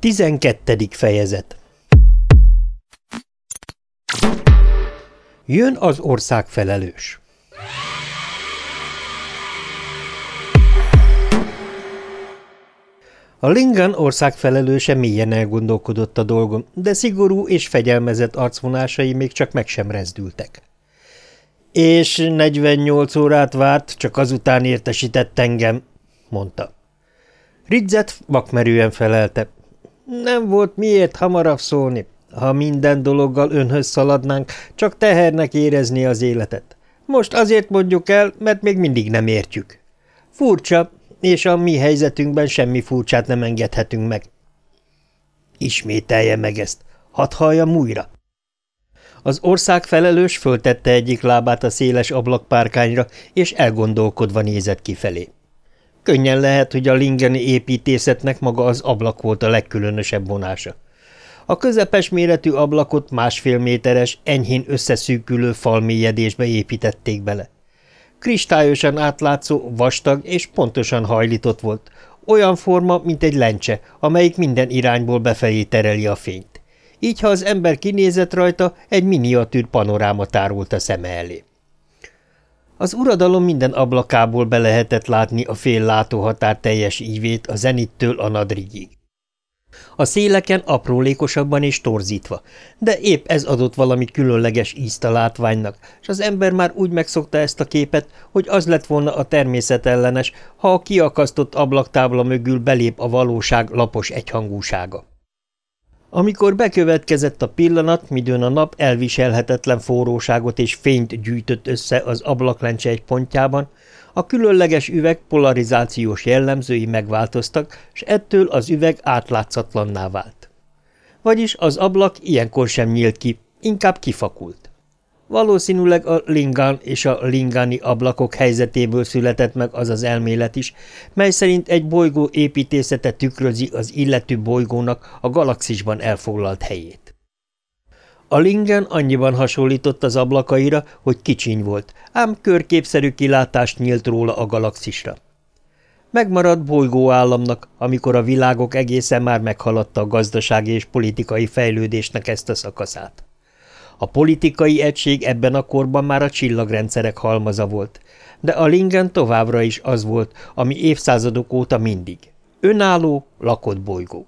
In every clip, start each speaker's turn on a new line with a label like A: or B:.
A: Tizenkettedik fejezet Jön az ország felelős. A Lingan ország felelőse mélyen elgondolkodott a dolgon, de szigorú és fegyelmezett arcvonásai még csak meg sem rezdültek. És 48 órát várt, csak azután értesített engem, mondta. Ridzet vakmerően felelte. Nem volt miért hamarabb szólni. Ha minden dologgal önhöz szaladnánk, csak tehernek érezni az életet. Most azért mondjuk el, mert még mindig nem értjük. Furcsa, és a mi helyzetünkben semmi furcsát nem engedhetünk meg. Ismételje meg ezt. Hadd halljam újra. Az ország felelős föltette egyik lábát a széles ablakpárkányra, és elgondolkodva nézett kifelé. Könnyen lehet, hogy a lingeni építészetnek maga az ablak volt a legkülönösebb vonása. A közepes méretű ablakot másfél méteres, enyhén összeszűkülő falmélyedésbe építették bele. Kristályosan átlátszó, vastag és pontosan hajlított volt, olyan forma, mint egy lencse, amelyik minden irányból befelé tereli a fényt. Így, ha az ember kinézett rajta, egy miniatűr panoráma tárult a szeme elé. Az uradalom minden ablakából be lehetett látni a fél látóhatár teljes ívét a zenittől a nadrigig. A széleken aprólékosabban és torzítva, de épp ez adott valami különleges ízt a látványnak, és az ember már úgy megszokta ezt a képet, hogy az lett volna a természetellenes, ha a kiakasztott ablaktábla mögül belép a valóság lapos egyhangúsága. Amikor bekövetkezett a pillanat, midőn a nap elviselhetetlen forróságot és fényt gyűjtött össze az ablaklencse egy pontjában, a különleges üveg polarizációs jellemzői megváltoztak, s ettől az üveg átlátszatlanná vált. Vagyis az ablak ilyenkor sem nyílt ki, inkább kifakult. Valószínűleg a Lingán és a Lingani ablakok helyzetéből született meg az az elmélet is, mely szerint egy bolygó építészete tükrözi az illető bolygónak a galaxisban elfoglalt helyét. A Lingen annyiban hasonlított az ablakaira, hogy kicsiny volt, ám körképszerű kilátást nyílt róla a galaxisra. Megmaradt bolygóállamnak, amikor a világok egészen már meghaladta a gazdasági és politikai fejlődésnek ezt a szakaszát. A politikai egység ebben a korban már a csillagrendszerek halmaza volt, de a Lingen továbbra is az volt, ami évszázadok óta mindig. Önálló, lakott bolygó.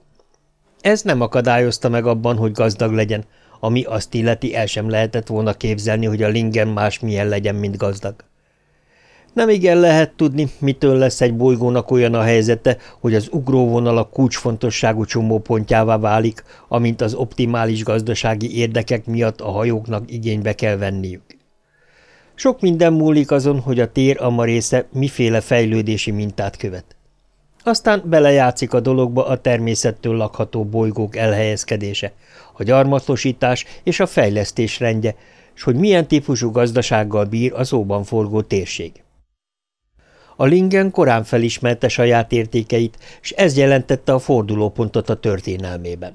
A: Ez nem akadályozta meg abban, hogy gazdag legyen, ami azt illeti el sem lehetett volna képzelni, hogy a Lingen más milyen legyen, mint gazdag. Nem igen lehet tudni, mitől lesz egy bolygónak olyan a helyzete, hogy az ugróvonal a kulcsfontosságú csomópontjává válik, amint az optimális gazdasági érdekek miatt a hajóknak igénybe kell venniük. Sok minden múlik azon, hogy a tér ama része miféle fejlődési mintát követ. Aztán belejátszik a dologba a természettől lakható bolygók elhelyezkedése, a gyarmatosítás és a fejlesztés rendje, és hogy milyen típusú gazdasággal bír a szóban forgó térség. A Lingen korán felismerte saját értékeit, és ez jelentette a fordulópontot a történelmében.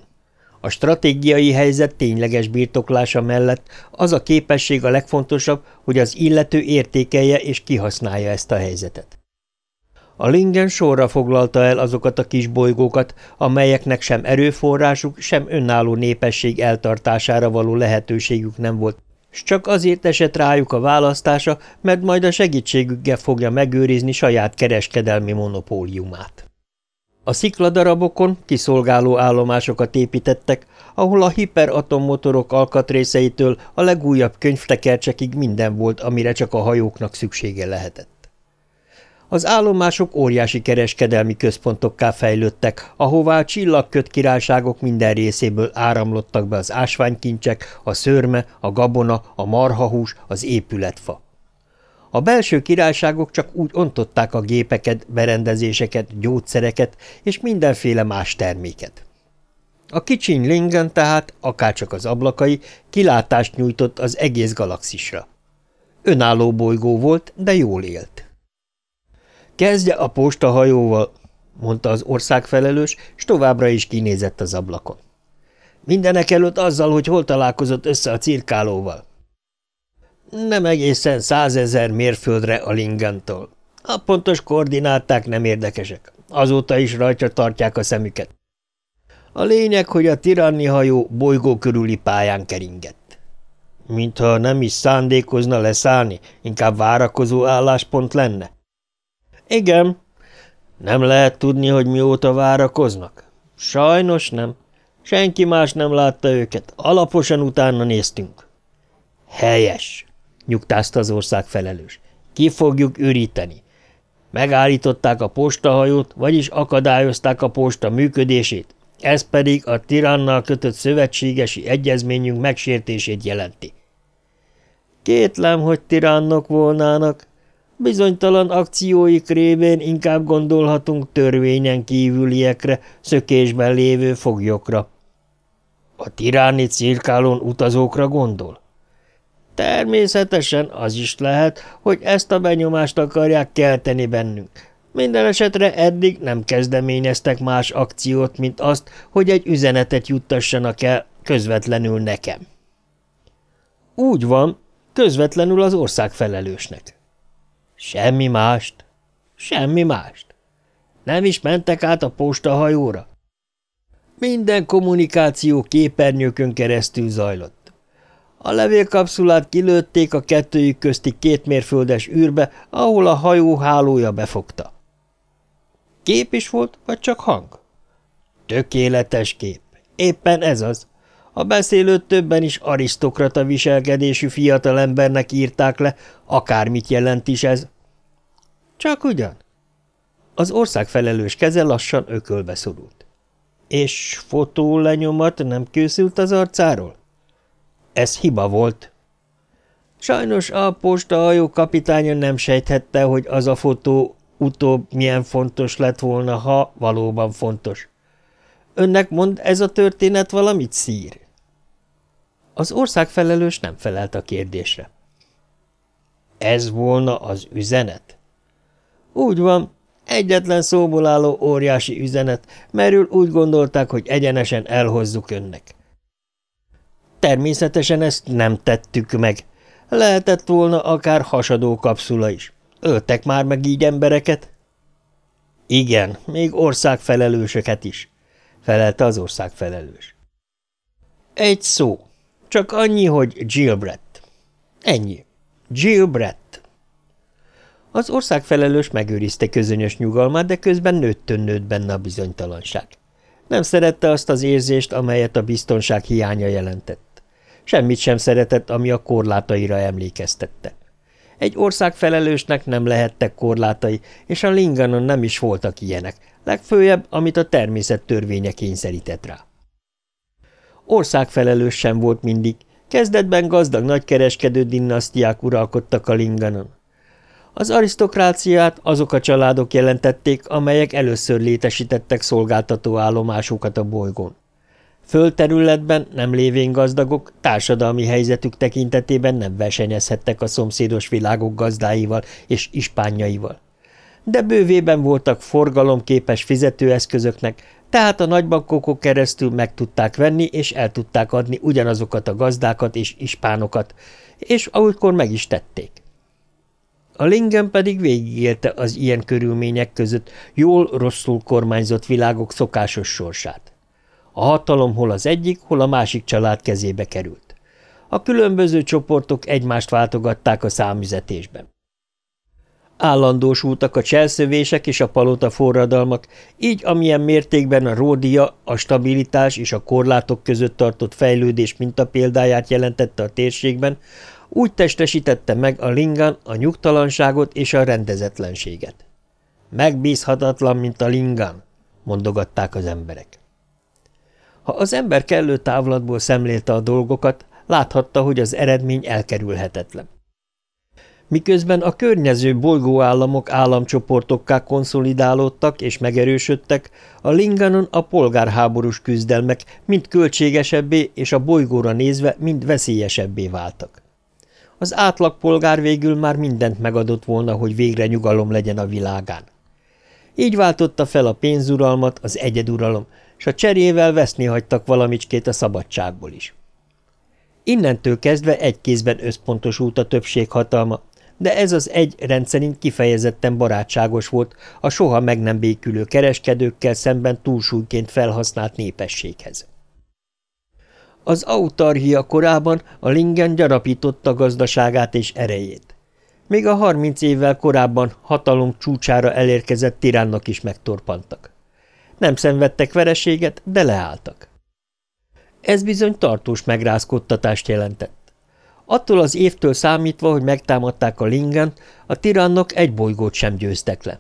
A: A stratégiai helyzet tényleges birtoklása mellett az a képesség a legfontosabb, hogy az illető értékelje és kihasználja ezt a helyzetet. A Lingen sorra foglalta el azokat a kis bolygókat, amelyeknek sem erőforrásuk, sem önálló népesség eltartására való lehetőségük nem volt, s csak azért esett rájuk a választása, mert majd a segítségükkel fogja megőrizni saját kereskedelmi monopóliumát. A szikladarabokon kiszolgáló állomásokat építettek, ahol a hiperatommotorok alkatrészeitől a legújabb könyvtekercsekig minden volt, amire csak a hajóknak szüksége lehetett. Az állomások óriási kereskedelmi központokká fejlődtek, ahová a csillagköt királyságok minden részéből áramlottak be az ásványkincsek, a szörme, a gabona, a marhahús, az épületfa. A belső királyságok csak úgy ontották a gépeket, berendezéseket, gyógyszereket és mindenféle más terméket. A kicsiny Lingen tehát, akárcsak az ablakai, kilátást nyújtott az egész galaxisra. Önálló bolygó volt, de jól élt. Kezdje a postahajóval, mondta az országfelelős, és továbbra is kinézett az ablakon. Mindenek előtt azzal, hogy hol találkozott össze a cirkálóval. Nem egészen százezer mérföldre a Lingantól. A pontos koordináták nem érdekesek. Azóta is rajta tartják a szemüket. A lényeg, hogy a tiranni hajó bolygó körüli pályán keringett. Mintha nem is szándékozna leszállni, inkább várakozó álláspont lenne. Igen. Nem lehet tudni, hogy mióta várakoznak? Sajnos nem. Senki más nem látta őket. Alaposan utána néztünk. Helyes, nyugtázta az ország felelős. Ki fogjuk üríteni. Megállították a postahajót, vagyis akadályozták a posta működését, ez pedig a tirannal kötött szövetségesi egyezményünk megsértését jelenti. Kétlem, hogy tirannok volnának. Bizonytalan akcióik révén inkább gondolhatunk törvényen kívüliekre, szökésben lévő foglyokra. A tiráni cirkálón utazókra gondol? Természetesen az is lehet, hogy ezt a benyomást akarják kelteni bennünk. Minden esetre eddig nem kezdeményeztek más akciót, mint azt, hogy egy üzenetet juttassanak el közvetlenül nekem. Úgy van, közvetlenül az ország felelősnek. Semmi mást. Semmi mást. Nem is mentek át a postahajóra? Minden kommunikáció képernyőkön keresztül zajlott. A levélkapszulát kilőtték a kettőjük közti két mérföldes űrbe, ahol a hajó hálója befogta. Kép is volt, vagy csak hang? Tökéletes kép. Éppen ez az. A beszélőt többen is arisztokrata viselkedésű fiatalembernek írták le, akármit jelent is ez. Csak ugyan? Az ország felelős keze lassan ökölbe szorult. És fotó lenyomat nem készült az arcáról? Ez hiba volt. Sajnos a postahajó kapitánya nem sejthette, hogy az a fotó utóbb milyen fontos lett volna, ha valóban fontos. Önnek mond ez a történet valamit, szír? Az országfelelős nem felelt a kérdésre. Ez volna az üzenet? Úgy van, egyetlen szóból álló óriási üzenet, merül úgy gondolták, hogy egyenesen elhozzuk önnek. Természetesen ezt nem tettük meg. Lehetett volna akár hasadó kapszula is. Öltek már meg így embereket? Igen, még országfelelősöket is, felelte az országfelelős. Egy szó. Csak annyi, hogy Jill. Ennyi. Jill. Az országfelelős megőrizte közönyös nyugalmát, de közben nőttön nőtt benne a bizonytalanság. Nem szerette azt az érzést, amelyet a biztonság hiánya jelentett. Semmit sem szeretett, ami a korlátaira emlékeztette. Egy ország felelősnek nem lehettek korlátai, és a Linganon nem is voltak ilyenek, legfőjebb, amit a természet törvénye kényszerített rá. Országfelelős sem volt mindig, kezdetben gazdag nagykereskedő dinasztiák uralkodtak a Linganon. Az arisztokráciát azok a családok jelentették, amelyek először létesítettek szolgáltató állomásokat a bolygón. Földterületben nem lévén gazdagok, társadalmi helyzetük tekintetében nem versenyezhettek a szomszédos világok gazdáival és ispánjaival. De bővében voltak forgalomképes fizetőeszközöknek, tehát a nagybankokon keresztül meg tudták venni és el tudták adni ugyanazokat a gazdákat és ispánokat, és ahogykor meg is tették. A Lingen pedig végigélte az ilyen körülmények között jól-rosszul kormányzott világok szokásos sorsát. A hatalom hol az egyik, hol a másik család kezébe került. A különböző csoportok egymást váltogatták a számüzetésben. Állandósultak a cselszövések és a palota forradalmak, így amilyen mértékben a ródia, a stabilitás és a korlátok között tartott fejlődés példáját jelentette a térségben, úgy testesítette meg a lingan a nyugtalanságot és a rendezetlenséget. Megbízhatatlan, mint a lingan, mondogatták az emberek. Ha az ember kellő távlatból szemlélte a dolgokat, láthatta, hogy az eredmény elkerülhetetlen. Miközben a környező bolygóállamok államcsoportokká konszolidálódtak és megerősödtek, a Linganon a polgárháborús küzdelmek mind költségesebbé és a bolygóra nézve mind veszélyesebbé váltak. Az átlagpolgár végül már mindent megadott volna, hogy végre nyugalom legyen a világán. Így váltotta fel a pénzuralmat az egyeduralom, és a cserével veszni hagytak valamicskét a szabadságból is. Innentől kezdve egy kézben összpontosult a többség hatalma, de ez az egy rendszerint kifejezetten barátságos volt a soha meg nem békülő kereskedőkkel szemben túlsúlyként felhasznált népességhez. Az autarchia korában a Lingen gyarapította gazdaságát és erejét. Még a harminc évvel korábban hatalom csúcsára elérkezett tiránnak is megtorpantak. Nem szenvedtek vereséget, de leálltak. Ez bizony tartós megrázkodtatást jelentett. Attól az évtől számítva, hogy megtámadták a Lingen, a tirannok egy bolygót sem győztek le.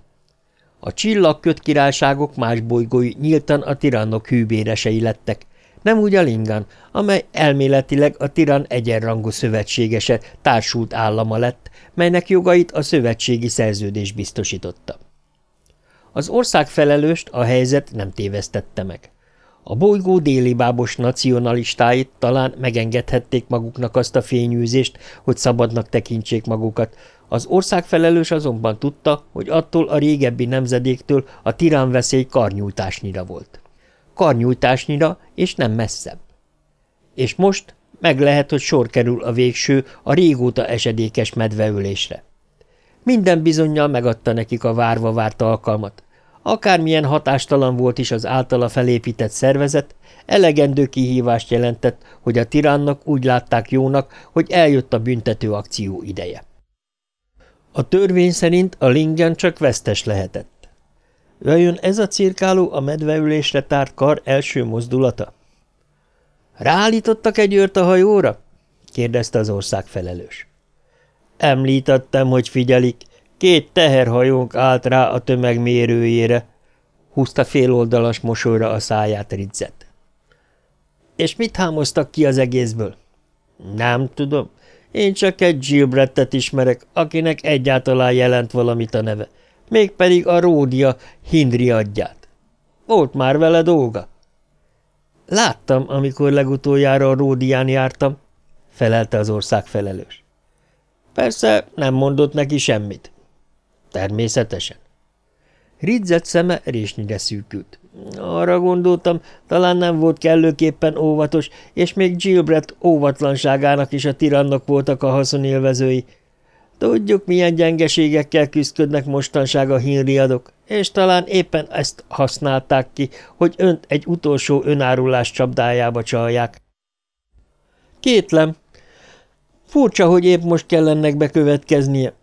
A: A csillagköt királyságok más bolygói nyíltan a tirannok hűbéresei lettek, nem úgy a Lingan, amely elméletileg a tiran egyenrangú szövetségese, társult állama lett, melynek jogait a szövetségi szerződés biztosította. Az ország felelőst a helyzet nem tévesztette meg. A bolygó déli bábos nacionalistáit talán megengedhették maguknak azt a fényűzést, hogy szabadnak tekintsék magukat, az ország felelős azonban tudta, hogy attól a régebbi nemzedéktől a tirán veszély karnyújtásnyira volt. Karnyújtásnyira, és nem messzebb. És most meg lehet, hogy sor kerül a végső, a régóta esedékes medveülésre. Minden bizonyal megadta nekik a várva várt alkalmat. Akármilyen hatástalan volt is az általa felépített szervezet, elegendő kihívást jelentett, hogy a tiránnak úgy látták jónak, hogy eljött a büntető akció ideje. A törvény szerint a lingen csak vesztes lehetett. Vajon ez a cirkáló a medveülésre tárt kar első mozdulata? Ráállítottak egy őrt a hajóra? kérdezte az ország felelős. Említettem, hogy figyelik, Két teherhajónk állt rá a tömeg mérőjére, húzta féloldalas mosolyra a száját Ridzet. És mit hámoztak ki az egészből? Nem tudom. Én csak egy Gilbrettet ismerek, akinek egyáltalán jelent valamit a neve, mégpedig a Ródia Hindri adját. Volt már vele dolga? Láttam, amikor legutoljára a Ródián jártam, felelte az ország felelős. Persze nem mondott neki semmit. Természetesen. Ridzett szeme résnyire szűkült. Arra gondoltam, talán nem volt kellőképpen óvatos, és még Gilbert óvatlanságának is a tirannak voltak a haszonélvezői. Tudjuk, milyen gyengeségekkel küzdködnek mostanság a hínriadok, és talán éppen ezt használták ki, hogy önt egy utolsó önárulás csapdájába csalják. Kétlem. Furcsa, hogy épp most kell ennek bekövetkeznie.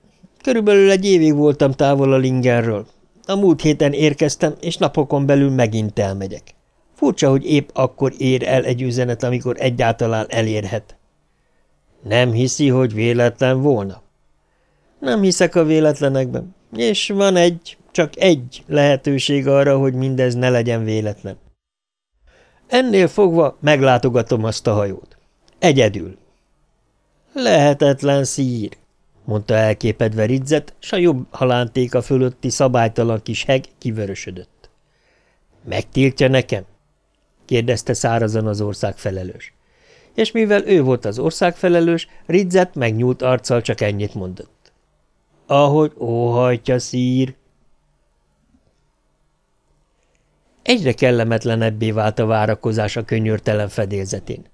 A: Körülbelül egy évig voltam távol a Lingerről. A múlt héten érkeztem, és napokon belül megint elmegyek. Furcsa, hogy épp akkor ér el egy üzenet, amikor egyáltalán elérhet. Nem hiszi, hogy véletlen volna? Nem hiszek a véletlenekben, és van egy, csak egy lehetőség arra, hogy mindez ne legyen véletlen. Ennél fogva meglátogatom azt a hajót. Egyedül. Lehetetlen szír mondta elképedve Ridzet, s a jobb halántéka fölötti szabálytalan kis heg kivörösödött. Megtiltja nekem? kérdezte szárazan az ország felelős. És mivel ő volt az ország felelős, Ridzet megnyúlt arccal csak ennyit mondott. Ahogy óhajtja szír. Egyre kellemetlenebbé vált a várakozás a könyörtelen fedélzetén.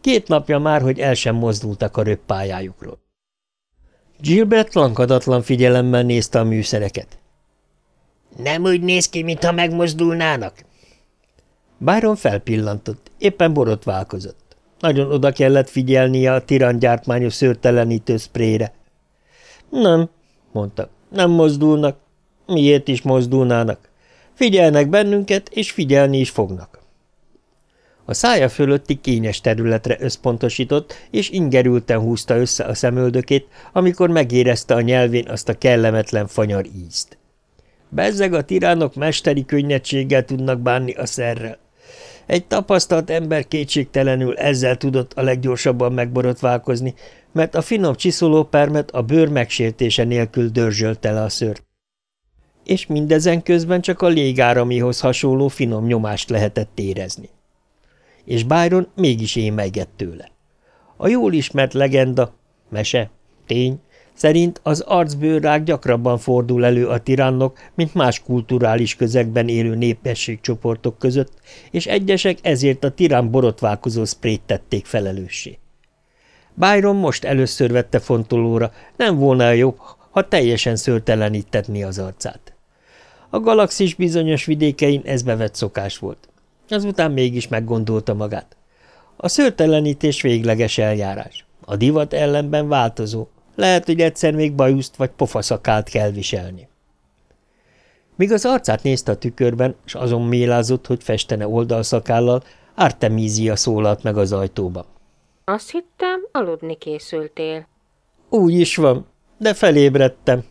A: Két napja már, hogy el sem mozdultak a röppályájukról. Gilbert lankadatlan figyelemmel nézte a műszereket. Nem úgy néz ki, mintha megmozdulnának? Byron felpillantott, éppen borotválkozott. Nagyon oda kellett figyelnie a tirangyártmányos szőrtelenítő szprére. Nem, mondta, nem mozdulnak. Miért is mozdulnának? Figyelnek bennünket, és figyelni is fognak. A szája fölötti kényes területre összpontosított, és ingerülten húzta össze a szemöldökét, amikor megérezte a nyelvén azt a kellemetlen fanyar ízt. Bezzeg a tiránok mesteri könnyedséggel tudnak bánni a szerrel. Egy tapasztalt ember kétségtelenül ezzel tudott a leggyorsabban megborotválkozni, mert a finom csiszolópermet a bőr megsértése nélkül dörzsölte le a szőrt. És mindezen közben csak a légáramihoz hasonló finom nyomást lehetett érezni és Byron mégis émelygett tőle. A jól ismert legenda, mese, tény, szerint az arcbőrrák gyakrabban fordul elő a tirannok, mint más kulturális közegben élő népességcsoportok között, és egyesek ezért a tirán borotválkozó szprét tették felelőssé. Byron most először vette fontolóra, nem volna jobb, ha teljesen szőrtelenítetni az arcát. A galaxis bizonyos vidékein ez bevett szokás volt. Azután mégis meggondolta magát. A szőrtelenítés végleges eljárás. A divat ellenben változó. Lehet, hogy egyszer még bajuszt vagy pofaszakát kell viselni. Míg az arcát nézte a tükörben, és azon mélázott, hogy festene oldalszakállal, Artemízia szólalt meg az ajtóba.
B: Azt hittem, aludni készültél.
A: Úgy is van, de felébredtem.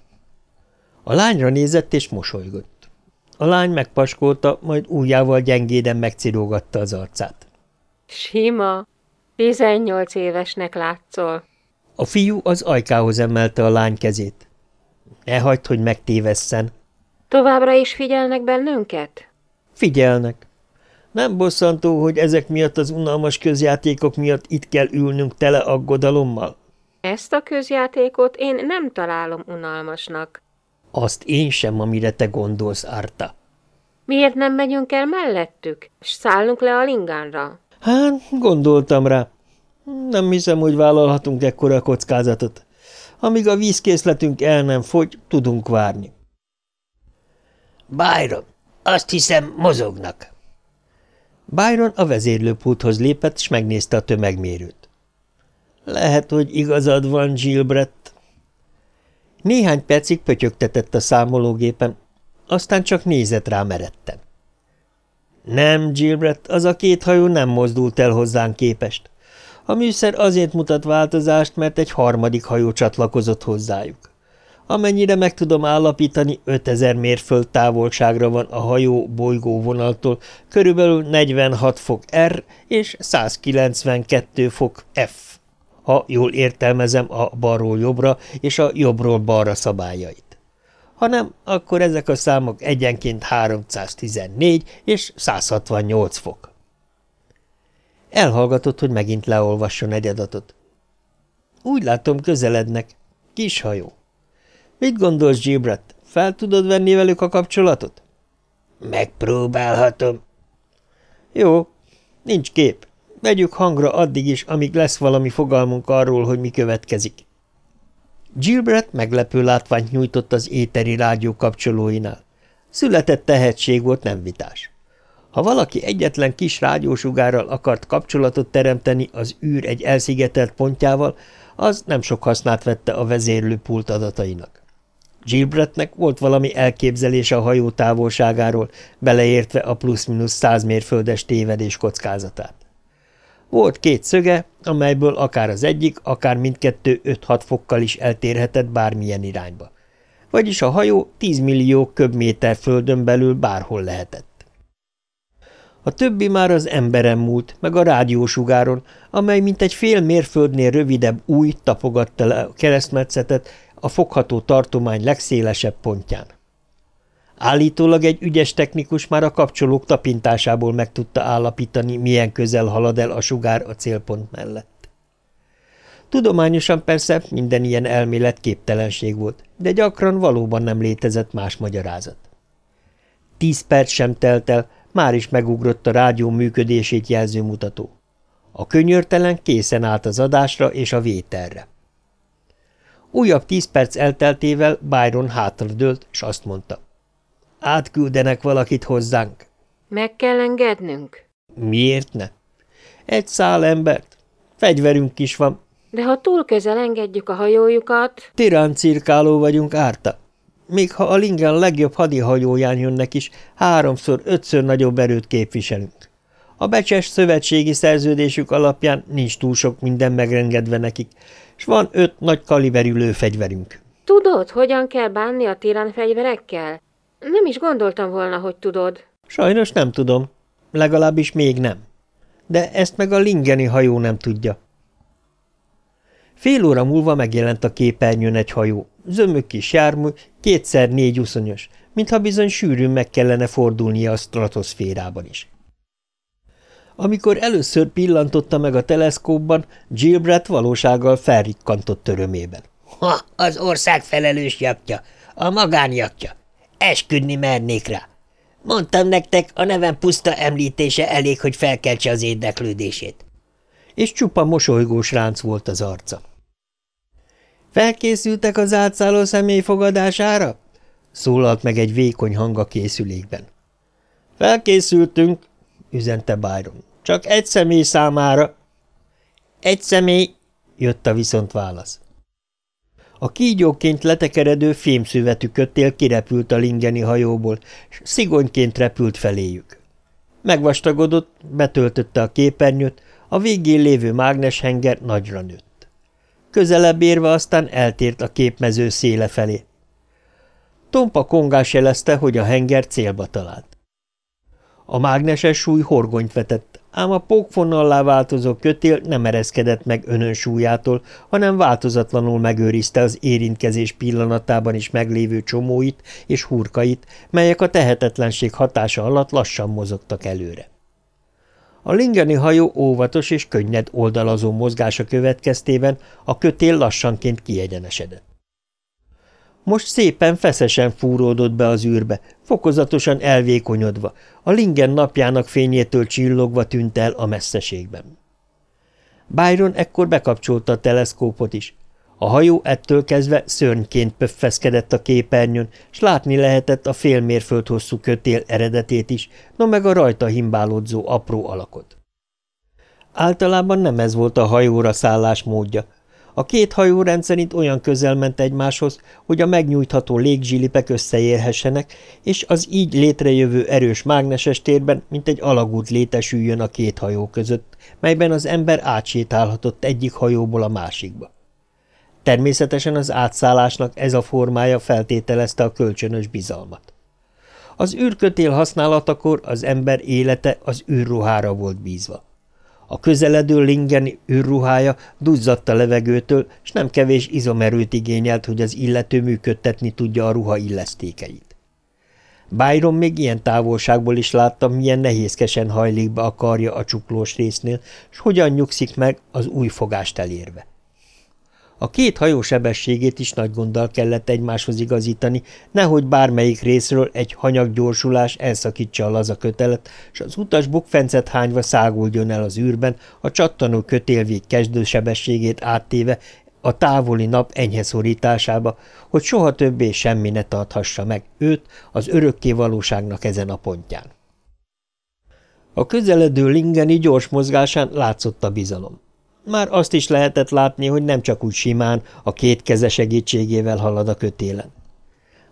A: A lányra nézett és mosolygott. A lány megpaskolta, majd ujjával gyengéden megcirógatta az arcát.
B: Sima, tizennyolc évesnek látszol.
A: A fiú az ajkához emelte a lány kezét. Ne hagyd, hogy megtévesszen.
B: Továbbra is figyelnek bennünket?
A: Figyelnek. Nem bosszantó, hogy ezek miatt az unalmas közjátékok miatt itt kell ülnünk tele aggodalommal?
B: Ezt a közjátékot én nem találom unalmasnak.
A: Azt én sem, amire te gondolsz, Árta.
B: Miért nem megyünk el mellettük, és szállunk le a lingánra?
A: Hát, gondoltam rá. Nem hiszem, hogy vállalhatunk ekkora kockázatot. Amíg a vízkészletünk el nem fogy, tudunk várni. Byron, azt hiszem, mozognak. Byron a vezérlőpulthoz lépett, és megnézte a tömegmérőt. Lehet, hogy igazad van, Gilbrett. Néhány percig pötyögtetett a számológépen, aztán csak nézett rá meredten. Nem, Gilbrett, az a két hajó nem mozdult el hozzánk képest. A műszer azért mutat változást, mert egy harmadik hajó csatlakozott hozzájuk. Amennyire meg tudom állapítani, 5000 mérföld távolságra van a hajó bolygó vonaltól, körülbelül 46 fok R és 192 fok F, ha jól értelmezem a balról jobbra és a jobbról balra szabályait. Ha nem, akkor ezek a számok egyenként 314 és 168 fok. Elhallgatott, hogy megint leolvasson egy adatot. Úgy látom, közelednek. Kis hajó. Mit gondolsz, Gilbrett? Fel tudod venni velük a kapcsolatot? Megpróbálhatom. Jó, nincs kép. Vegyük hangra addig is, amíg lesz valami fogalmunk arról, hogy mi következik. Gilbrett meglepő látványt nyújtott az éteri rádió kapcsolóinál. Született tehetség volt, nem vitás. Ha valaki egyetlen kis rádiósugárral akart kapcsolatot teremteni az űr egy elszigetelt pontjával, az nem sok hasznát vette a vezérlő pult adatainak. Gilbrettnek volt valami elképzelése a hajó távolságáról, beleértve a plusz-minusz száz mérföldes tévedés kockázatát. Volt két szöge, amelyből akár az egyik, akár mindkettő 5-6 fokkal is eltérhetett bármilyen irányba. Vagyis a hajó 10 millió köbméter földön belül bárhol lehetett. A többi már az emberen múlt, meg a rádiósugáron, amely mint egy fél mérföldnél rövidebb új tapogatta le a keresztmetszetet a fogható tartomány legszélesebb pontján. Állítólag egy ügyes technikus már a kapcsolók tapintásából meg tudta állapítani, milyen közel halad el a sugár a célpont mellett. Tudományosan persze minden ilyen elmélet képtelenség volt, de gyakran valóban nem létezett más magyarázat. Tíz perc sem telt el, már is megugrott a rádió működését jelző mutató. A könyörtelen készen állt az adásra és a vételre. Újabb tíz perc elteltével Byron hátradőlt, és azt mondta. Átküldenek valakit hozzánk.
B: Meg kell engednünk?
A: Miért ne? Egy szál embert. Fegyverünk is van.
B: De ha túl közel engedjük a hajójukat...
A: Tirán cirkáló vagyunk, Árta. Még ha a Lingen legjobb hadihajóján jönnek is, háromszor, ötször nagyobb erőt képviselünk. A becses szövetségi szerződésük alapján nincs túl sok minden megrengedve nekik, és van öt nagy kaliberű lőfegyverünk.
B: Tudod, hogyan kell bánni a tirán fegyverekkel? Nem is gondoltam volna, hogy tudod.
A: Sajnos nem tudom. Legalábbis még nem. De ezt meg a lingeni hajó nem tudja. Fél óra múlva megjelent a képernyőn egy hajó. Zömök kis jármű, kétszer négy uszonyos, mintha bizony sűrűn meg kellene fordulnia a stratoszférában is. Amikor először pillantotta meg a teleszkópban, Gilbreth valósággal felrikkantott örömében. – Ha, az ország felelős jakja, a magánjakja. Esküdni mernék rá. Mondtam nektek, a nevem puszta említése elég, hogy felkeltse az érdeklődését. és csupa mosolygós ránc volt az arca. – Felkészültek az átszálló személy fogadására? – szólalt meg egy vékony hang a készülékben. – Felkészültünk – üzente Byron. – Csak egy személy számára. – Egy személy – jött a viszont válasz. A kígyóként letekeredő fémszövetű kötél kirepült a lingeni hajóból, és szigonyként repült feléjük. Megvastagodott, betöltötte a képernyőt, a végén lévő mágneshenger nagyra nőtt. Közelebb érve aztán eltért a képmező széle felé. Tompa kongás jelezte, hogy a henger célba talált. A mágneses súly horgonyt vetett, ám a pókfonallá változó kötél nem ereszkedett meg önön súlyától, hanem változatlanul megőrizte az érintkezés pillanatában is meglévő csomóit és hurkait, melyek a tehetetlenség hatása alatt lassan mozogtak előre. A lingeni hajó óvatos és könnyed oldalazó mozgása következtében a kötél lassanként kiegyenesedett. Most szépen feszesen fúródott be az űrbe, fokozatosan elvékonyodva, a lingen napjának fényétől csillogva tűnt el a messzeségben. Byron ekkor bekapcsolta a teleszkópot is. A hajó ettől kezdve szörnyként pöffeszkedett a képernyőn, s látni lehetett a fél hosszú kötél eredetét is, no meg a rajta himbálódzó apró alakot. Általában nem ez volt a hajóra szállás módja, a két hajó rendszerint olyan közel ment egymáshoz, hogy a megnyújtható légzsilipek összeérhessenek, és az így létrejövő erős mágneses térben, mint egy alagút létesüljön a két hajó között, melyben az ember átsétálhatott egyik hajóból a másikba. Természetesen az átszállásnak ez a formája feltételezte a kölcsönös bizalmat. Az űrkötél használatakor az ember élete az űrruhára volt bízva. A közeledő lingeni űrruhája duzzadt a levegőtől, s nem kevés izomerőt igényelt, hogy az illető működtetni tudja a ruha illesztékeit. Byron még ilyen távolságból is látta, milyen nehézkesen hajlik be a karja a csuklós résznél, s hogyan nyugszik meg az új fogást elérve. A két hajó sebességét is nagy gonddal kellett egymáshoz igazítani, nehogy bármelyik részről egy hanyag gyorsulás elszakítsa a laza kötelet, és az utas bukfencet hányva száguldjon el az űrben, a csattanó kötélvég kezdősebességét áttéve a távoli nap enyhe szorításába, hogy soha többé semmi ne tarthassa meg őt az örökké valóságnak ezen a pontján. A közeledő lingeni gyors mozgásán látszott a bizalom. Már azt is lehetett látni, hogy nem csak úgy simán, a két keze segítségével halad a kötélen.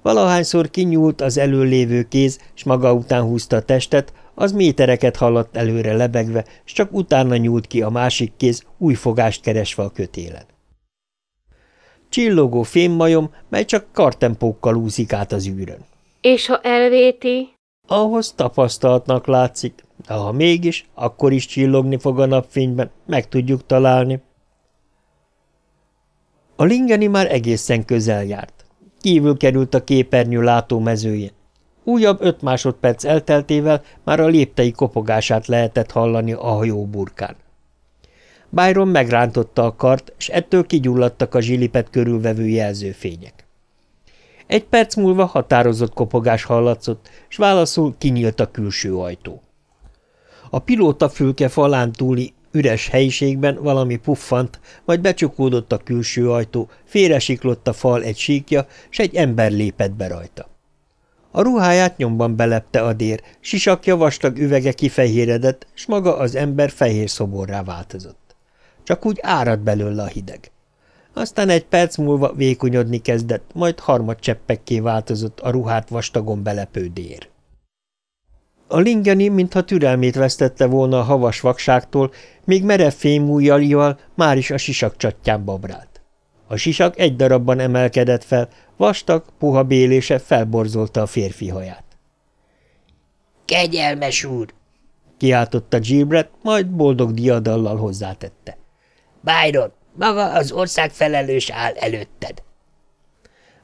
A: Valahányszor kinyúlt az előlévő kéz, s maga után húzta a testet, az métereket haladt előre lebegve, s csak utána nyúlt ki a másik kéz, új fogást keresve a kötélen. Csillogó fémmajom, mely csak kartempókkal úszik át az űrön.
B: – És ha elvéti?
A: Ahhoz tapasztaltnak látszik, de ha mégis, akkor is csillogni fog a napfényben, meg tudjuk találni. A lingeni már egészen közel járt. Kívül került a képernyő látómezőjén. Újabb öt másodperc elteltével már a léptei kopogását lehetett hallani a hajó burkán. Byron megrántotta a kart, és ettől kigyulladtak a zsilipet körülvevő jelzőfények. Egy perc múlva határozott kopogás hallatszott, s válaszul kinyílt a külső ajtó. A pilóta fülke falán túli üres helyiségben valami puffant, majd becsukódott a külső ajtó, félresiklott a fal egy síkja, s egy ember lépett be rajta. A ruháját nyomban belepte a dér, sisakja vastag üvege kifehéredett, s maga az ember fehér szoborrá változott. Csak úgy árad belőle a hideg. Aztán egy perc múlva vékonyodni kezdett, majd harmad cseppekké változott a ruhát vastagon belepő dér. A lingeni, mintha türelmét vesztette volna a havas vakságtól, még merev fémújjalival már is a sisak csatján babrált. A sisak egy darabban emelkedett fel, vastag, puha bélése felborzolta a férfi haját. – Kegyelmes úr! – kiáltotta Gilbert, majd boldog diadallal hozzátette. – Byron, maga az ország felelős áll előtted.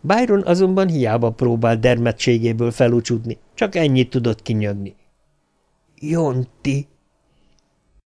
A: Byron azonban hiába próbált dermedtségéből felúcsudni, csak ennyit tudott kinyögni. – Jonti!